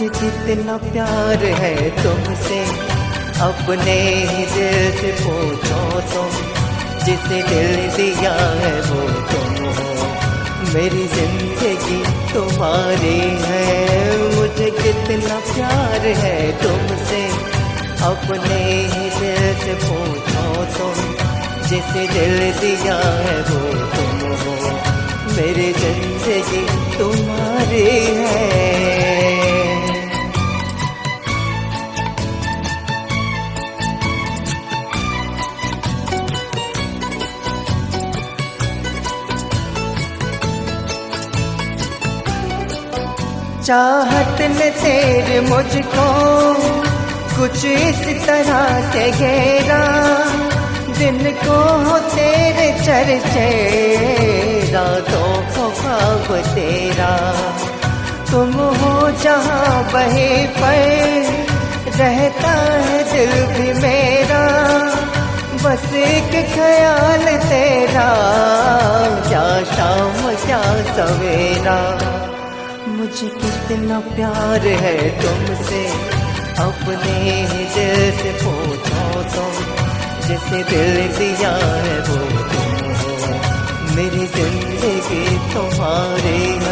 मुझे कितना प्यार है तुमसे, अपने ही दिल से पूछो तुम, जिसे दिल दिया है वो तुम हो। मेरी ज़िंदगी तुम्हारी है, मुझे कितना प्यार है तुमसे, अपने ही दिल से पूछो तुम, जिसे दिल दिया है वो तुम हो। मेरी ज़िंदगी चाहत ने तेरे मुझको। कुछ इस तरह से घेरा दिन को हो तेरे चर्चे। रातों को खाब तेरा। तुम हो जहाँ बहे पर, रहता है दिल भी मेरा। बस एक ख्याल तेरा, क्या शाम, क्या सवेरा। मुझे कितना प्यार है तुमसे। अपने ही दिल से पूछो तुम जैसे दिल दिया है वो तुम हो मेरी ज़िंदगी तुम्हारी है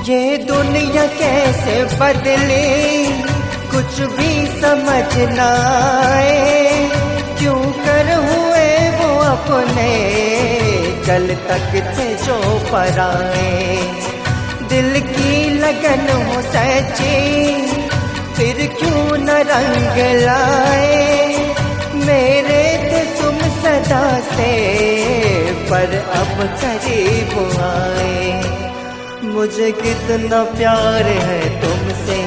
ये दुनिया कैसे बदले? कुछ भी समझ न आए। क्यों कर हुए वो अपने? कल तक थे जो पराए। दिल की लगन हो सची फिर क्यों न रंग लाए? मेरे थे तुम सदा से, पर अब करीब आए। मुझे कितना प्यार है तुमसे।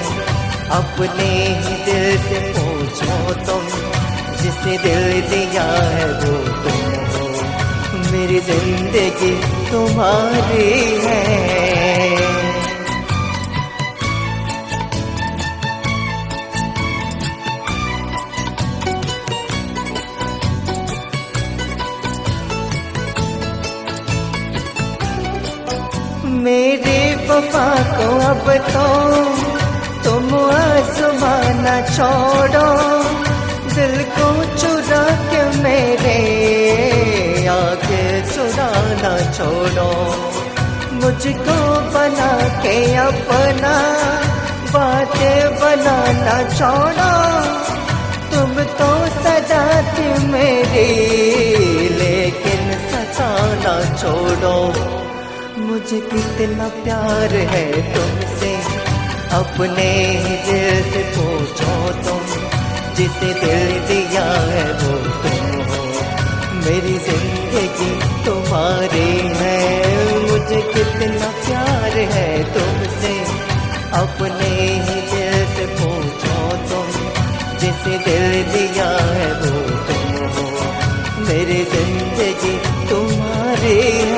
अपने ही दिल से पूछो तुम, जिसे दिल दिया है वो तुम हो। मेरी ज़िंदगी तुम्हारी है। मेरे वफा को अब तो तुम आसमाना छोड़ो। दिल को चुरा के मेरे आगे चुराना छोड़ो। मुझको बना के अपना, बातें बनाना छोड़ो। तुम तो सजा थी मेरी, लेकिन सताना छोड़ो। मुझे कितना प्यार है तुमसे। अपने ही दिल से पूछो तुम, जिसे दिल दिया है वो तुम हो। मेरी ज़िंदगी तुम्हारी है, मुझे कितना प्यार है तुमसे। अपने ही दिल से पूछो तुम, जिसे दिल दिया है वो तुम हो। मेरी ज़िंदगी तुम्हारी है